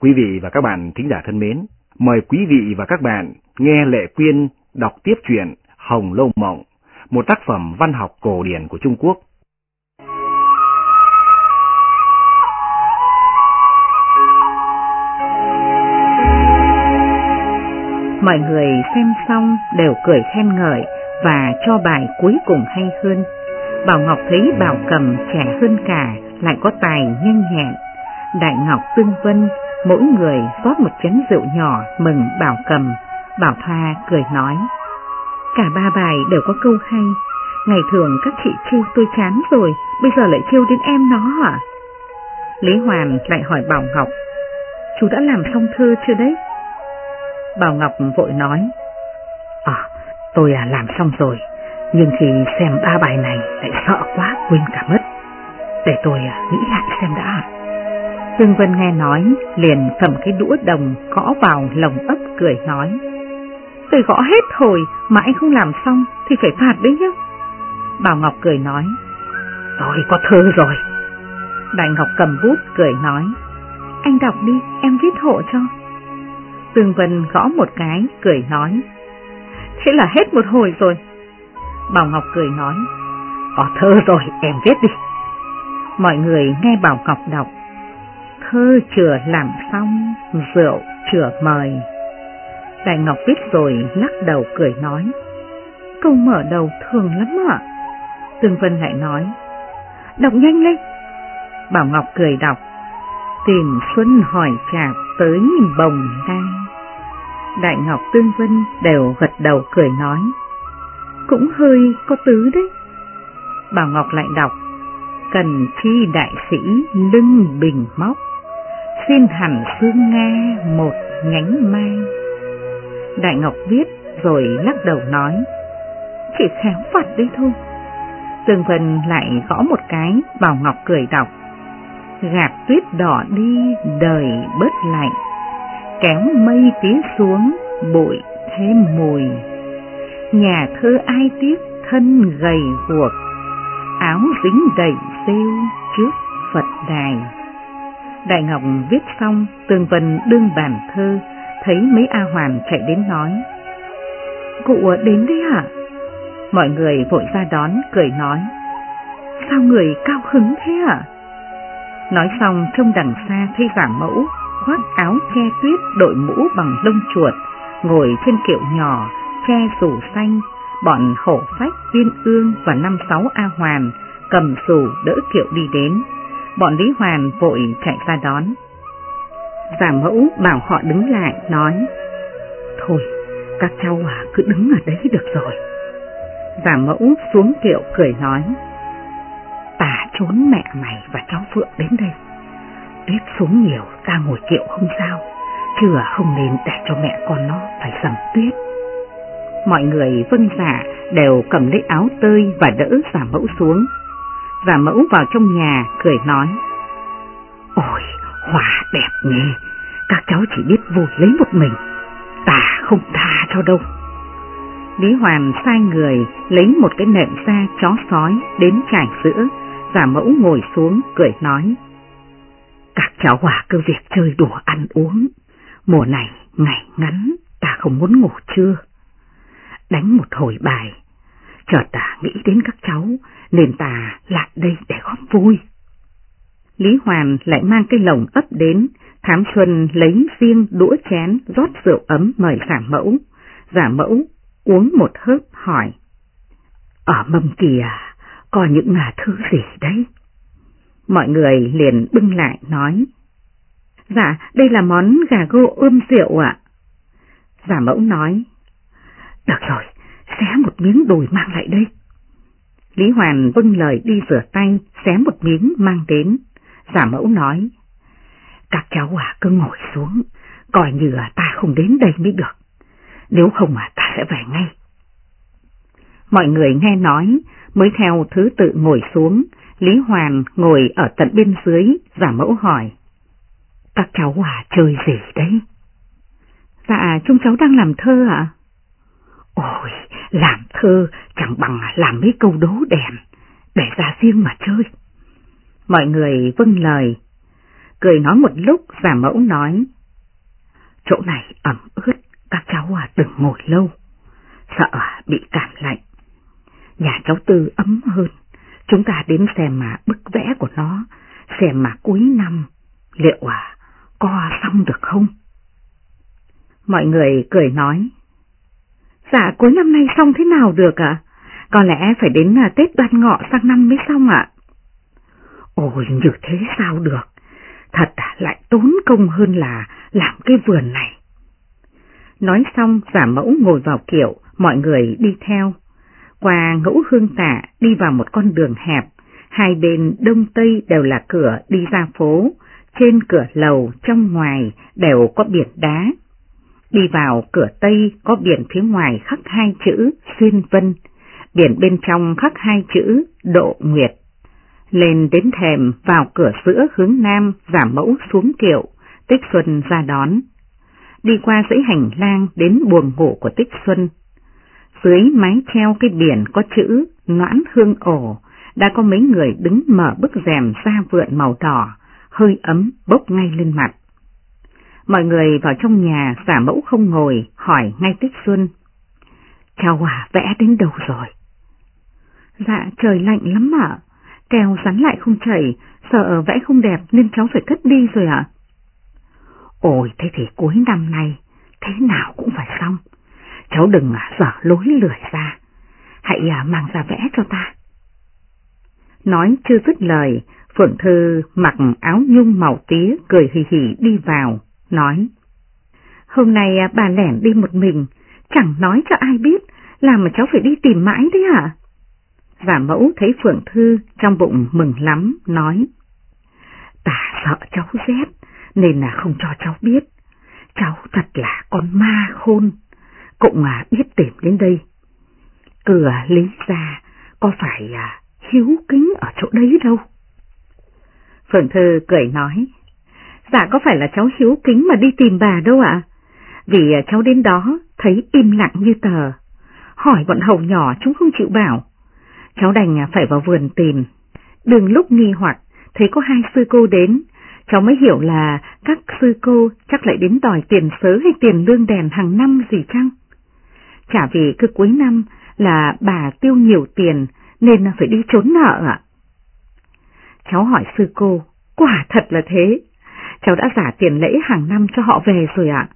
Quý vị và các bạn thính giả thân mến, mời quý vị và các bạn nghe Lệ Quyên đọc tiếp truyện Hồng Lâu Mộng, một tác phẩm văn học cổ điển của Trung Quốc. Mọi người xem xong đều cười khen ngợi và cho bài cuối cùng hay hơn. Bảo Ngọc thấy Bảo Cầm trẻ hơn cả, lại có tài nhanh nhẹn. Đại Ngọc Tương Vân, mỗi người rót một chén rượu nhỏ mừng Bảo Cầm. Bảo Thoa cười nói, cả ba bài đều có câu hay. Ngày thường các chị trêu tôi chán rồi, bây giờ lại trêu đến em nó hả? Lý Hoàn lại hỏi Bảo Ngọc, chú đã làm xong thơ chưa đấy? Bảo Ngọc vội nói, À, tôi à làm xong rồi, nhưng khi xem ba bài này lại sợ quá quên cả mất. Để tôi à, nghĩ lại xem đã. Tương Vân nghe nói, liền cầm cái đũa đồng gõ vào lồng ấp cười nói. Tôi gõ hết hồi mà anh không làm xong thì phải phạt đấy nhá. Bảo Ngọc cười nói, tôi có thơ rồi. Đại Ngọc cầm bút cười nói, anh đọc đi, em viết hộ cho. Tương Vân gõ một cái, cười nói, thế là hết một hồi rồi. Bảo Ngọc cười nói, có thơ rồi, em viết đi. Mọi người nghe Bảo Ngọc đọc, thơ chừa làm xong, rượu chừa mời. Đại Ngọc biết rồi lắc đầu cười nói, câu mở đầu thường lắm ạ. Tương Vân lại nói, đọc nhanh lên. Bảo Ngọc cười đọc, tìm xuân hỏi chạp tới bồng đang. Đại Ngọc Tương Vân đều gật đầu cười nói, cũng hơi có tứ đấy. Bảo Ngọc lại đọc, cần chi đại sĩ lưng bình móc, xin hẳn xương Nga một nhánh mai. Đại Ngọc viết rồi lắc đầu nói, chỉ khéo phật đấy thôi. tường Vân lại gõ một cái, Bảo Ngọc cười đọc, gạt tuyết đỏ đi đời bớt lạnh, kéo mây tía xuống bụi thêm mùi. Nhà thơ ai tiếc thân gầy guộc, áo dính đầy rêu trước Phật đài. Đại Ngọc viết xong, tường Vân đương bàn thơ, thấy mấy A Hoàn chạy đến nói. Cụ đến đấy hả? Mọi người vội ra đón, cười nói. Sao người cao hứng thế hả? Nói xong trông đằng xa thấy giả mẫu, khoác áo che tuyết đội mũ bằng lông chuột, ngồi trên kiệu nhỏ, che rủ xanh, bọn hổ phách, viên ương và năm sáu A Hoàn cầm rủ đỡ kiệu đi đến. Bọn Lý Hoàn vội chạy ra đón. Giả mẫu bảo họ đứng lại, nói, Thôi, các cháu à, cứ đứng ở đấy được rồi. Giả mẫu xuống kiệu cười nói, Ta trốn mẹ mày và cháu Phượng đến đây. Tuyết xuống nhiều, ta ngồi kiệu không sao, chưa không nên để cho mẹ con nó phải sầm tuyết. Mọi người vân giả dạ đều cầm lấy áo tơi và đỡ giả mẫu xuống. Giả mẫu vào trong nhà cười nói, Ôi, hòa đẹp nhỉ, các cháu chỉ biết vui lấy một mình, ta không tha cho đâu. Lý Hoàn sai người lấy một cái nệm da chó sói đến trải sữa, giả mẫu ngồi xuống cười nói, Các cháu hòa cứ việc chơi đùa ăn uống, mùa này ngày ngắn ta không muốn ngủ trưa. Đánh một hồi bài, chợt ta nghĩ đến các cháu nên ta lại đây để góp vui. Lý Hoàn lại mang cái lồng ấp đến, Thám Xuân lấy riêng đũa chén rót rượu ấm mời giả mẫu. Giả mẫu uống một hớp hỏi. Ở mâm kìa, có những là thứ gì đấy? Mọi người liền bưng lại nói. Dạ, đây là món gà gô ươm rượu ạ. Giả mẫu nói. Được rồi, xé một miếng đùi mang lại đây. Lý Hoàn vâng lời đi rửa tay, xé một miếng mang đến. Giả mẫu nói. Các cháu à cứ ngồi xuống, coi như là ta không đến đây mới được. Nếu không à ta sẽ về ngay. Mọi người nghe nói, mới theo thứ tự ngồi xuống, Lý Hoàn ngồi ở tận bên dưới, giả mẫu hỏi. Các cháu à chơi gì đấy? Dạ, chúng cháu đang làm thơ ạ. Ôi, làm thơ chẳng bằng làm mấy câu đố đèn, để ra riêng mà chơi. Mọi người vâng lời. cười nói một lúc giả mẫu nói. Chỗ này ẩm ướt, các cháu à đừng ngồi lâu, sợ à, bị cảm lạnh. Nhà cháu Tư ấm hơn, chúng ta đến xem mà bức vẽ của nó, xem mà cuối năm liệu à co xong được không? Mọi người cười nói. Dạ cuối năm nay xong thế nào được ạ? À? Có lẽ phải đến là Tết đoan ngọ sang năm mới xong ạ. Ôi như thế sao được? Thật lại tốn công hơn là làm cái vườn này. Nói xong giả mẫu ngồi vào kiệu, mọi người đi theo. Qua ngũ hương tạ đi vào một con đường hẹp, hai bên đông tây đều là cửa đi ra phố, trên cửa lầu trong ngoài đều có biển đá. Đi vào cửa tây có biển phía ngoài khắc hai chữ xuyên vân, biển bên trong khắc hai chữ độ nguyệt. Lên đến thềm vào cửa giữa hướng nam giả mẫu xuống kiệu, Tích Xuân ra đón. Đi qua dãy hành lang đến buồng ngủ của Tích Xuân. Dưới mái treo cái biển có chữ noãn hương ổ, đã có mấy người đứng mở bức rèm ra vượn màu đỏ, hơi ấm bốc ngay lên mặt. Mọi người vào trong nhà giả mẫu không ngồi, hỏi ngay Tích Xuân. chào à, vẽ đến đâu rồi? Dạ, trời lạnh lắm ạ. Kèo rắn lại không chảy, sợ vẽ không đẹp nên cháu phải cất đi rồi ạ. Ôi, thế thì cuối năm nay, thế nào cũng phải xong. Cháu đừng à, dở lối lười ra. Hãy à, mang ra vẽ cho ta. Nói chưa dứt lời, Phượng Thư mặc áo nhung màu tía cười hì hì đi vào, nói. Hôm nay à, bà lẻn đi một mình, chẳng nói cho ai biết, làm mà cháu phải đi tìm mãi đấy hả? Giả mẫu thấy Phượng Thư trong bụng mừng lắm, nói. Ta sợ cháu rét, nên là không cho cháu biết. Cháu thật là con ma khôn, cũng mà biết tìm đến đây. Cửa à, lý ra, có phải à, hiếu kính ở chỗ đấy đâu? Phượng Thư cười nói. Dạ có phải là cháu hiếu kính mà đi tìm bà đâu ạ? Vì à, cháu đến đó thấy im lặng như tờ. Hỏi bọn hầu nhỏ chúng không chịu bảo. Cháu đành phải vào vườn tìm. Đường lúc nghi hoặc, thấy có hai sư cô đến, cháu mới hiểu là các sư cô chắc lại đến đòi tiền sớ hay tiền lương đèn hàng năm gì chăng? Chả vì cứ cuối năm là bà tiêu nhiều tiền nên là phải đi trốn nợ ạ. Cháu hỏi sư cô, quả thật là thế, cháu đã giả tiền lễ hàng năm cho họ về rồi ạ.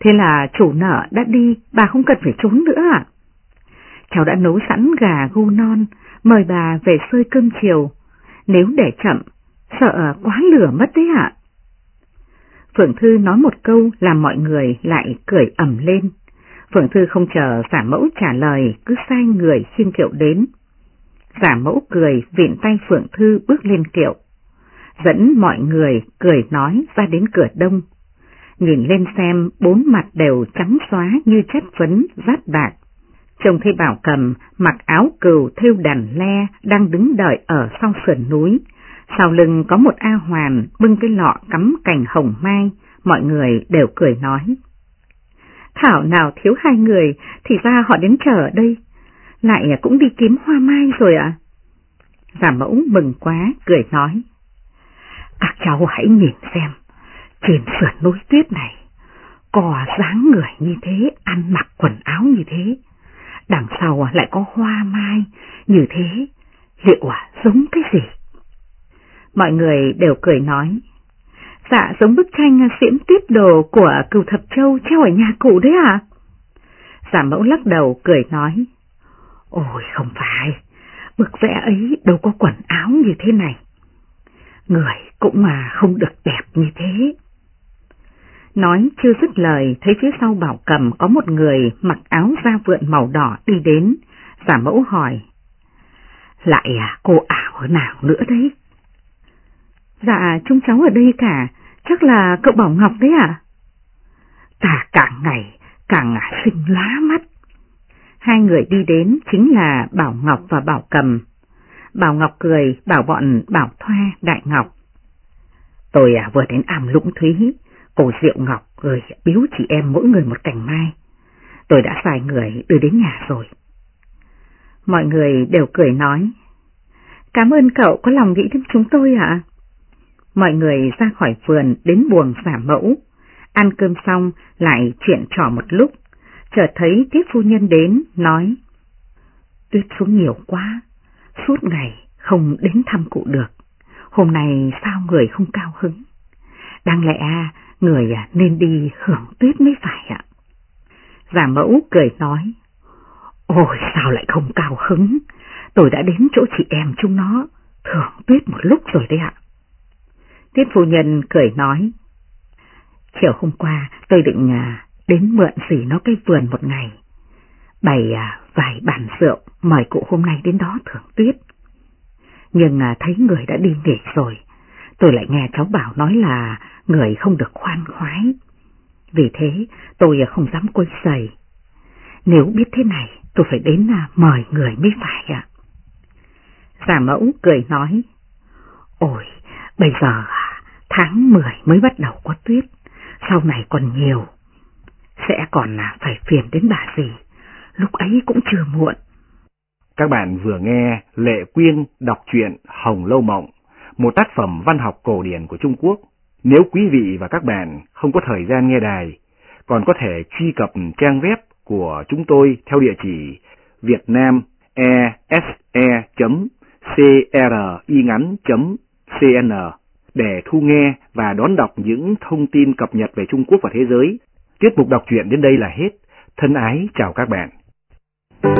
Thế là chủ nợ đã đi, bà không cần phải trốn nữa ạ. Cháu đã nấu sẵn gà gu non, mời bà về xơi cơm chiều. Nếu để chậm, sợ quá lửa mất đấy ạ. Phượng Thư nói một câu làm mọi người lại cười ẩm lên. Phượng Thư không chờ giả mẫu trả lời, cứ sai người xin kiệu đến. Giả mẫu cười viện tay Phượng Thư bước lên kiệu, dẫn mọi người cười nói ra đến cửa đông. Nhìn lên xem bốn mặt đều trắng xóa như chất phấn rát bạc. Trông thấy Bảo Cầm mặc áo cừu thêu đàn le đang đứng đợi ở sau sườn núi. Sau lưng có một A Hoàn bưng cái lọ cắm cành hồng mai, mọi người đều cười nói. Thảo nào thiếu hai người thì ra họ đến chờ ở đây, lại cũng đi kiếm hoa mai rồi ạ. À? Giả mẫu mừng quá, cười nói. Các cháu hãy nhìn xem, trên sườn núi tuyết này, có dáng người như thế, ăn mặc quần áo như thế, đằng sau à, lại có hoa mai như thế, liệu à giống cái gì? Mọi người đều cười nói, dạ giống bức tranh diễn tiếp đồ của cửu thập châu treo ở nhà cụ đấy à? Giả mẫu lắc đầu cười nói, ôi không phải, bức vẽ ấy đâu có quần áo như thế này. Người cũng mà không được đẹp như thế. Nói chưa dứt lời, thấy phía sau bảo cầm có một người mặc áo da vượn màu đỏ đi đến, giả mẫu hỏi. Lại à, cô ảo ở nào nữa đấy? Dạ, chúng cháu ở đây cả, chắc là cậu Bảo Ngọc đấy à? Ta càng ngày càng xinh lá mắt. Hai người đi đến chính là Bảo Ngọc và Bảo Cầm. Bảo Ngọc cười bảo bọn Bảo Thoa, Đại Ngọc. Tôi à, vừa đến am lũng thúy, Cô Diệu Ngọc gửi biếu chị em mỗi người một cành mai. Tôi đã xài người đưa đến nhà rồi. Mọi người đều cười nói. Cảm ơn cậu có lòng nghĩ đến chúng tôi ạ. mọi người ra khỏi vườn đến buồng giả mẫu. Ăn cơm xong lại chuyện trò một lúc, chợt thấy tiếp phu nhân đến, nói Tuyết xuống nhiều quá, suốt ngày không đến thăm cụ được. Hôm nay sao người không cao hứng? Đáng lẽ người à, nên đi hưởng tuyết mới phải ạ. Giả mẫu cười nói, Ôi sao lại không cao hứng, tôi đã đến chỗ chị em chúng nó, thưởng tuyết một lúc rồi đấy ạ. Tiết phu nhân cười nói, Chiều hôm qua tôi định à, đến mượn xỉ nó cái vườn một ngày, bày à, vài bàn rượu mời cụ hôm nay đến đó thưởng tuyết. Nhưng à, thấy người đã đi nghỉ rồi, tôi lại nghe cháu bảo nói là người không được khoan khoái. Vì thế tôi không dám quấy giày. Nếu biết thế này, tôi phải đến là mời người mới phải ạ. Giả mẫu cười nói, Ôi, bây giờ à, tháng 10 mới bắt đầu có tuyết, sau này còn nhiều. Sẽ còn là phải phiền đến bà gì, lúc ấy cũng chưa muộn. Các bạn vừa nghe Lệ Quyên đọc truyện Hồng Lâu Mộng, một tác phẩm văn học cổ điển của Trung Quốc. Nếu quý vị và các bạn không có thời gian nghe đài, còn có thể truy cập trang web của chúng tôi theo địa chỉ vietnamese.cringắn.cn e để thu nghe và đón đọc những thông tin cập nhật về Trung Quốc và thế giới. Tiết mục đọc truyện đến đây là hết. Thân ái chào các bạn.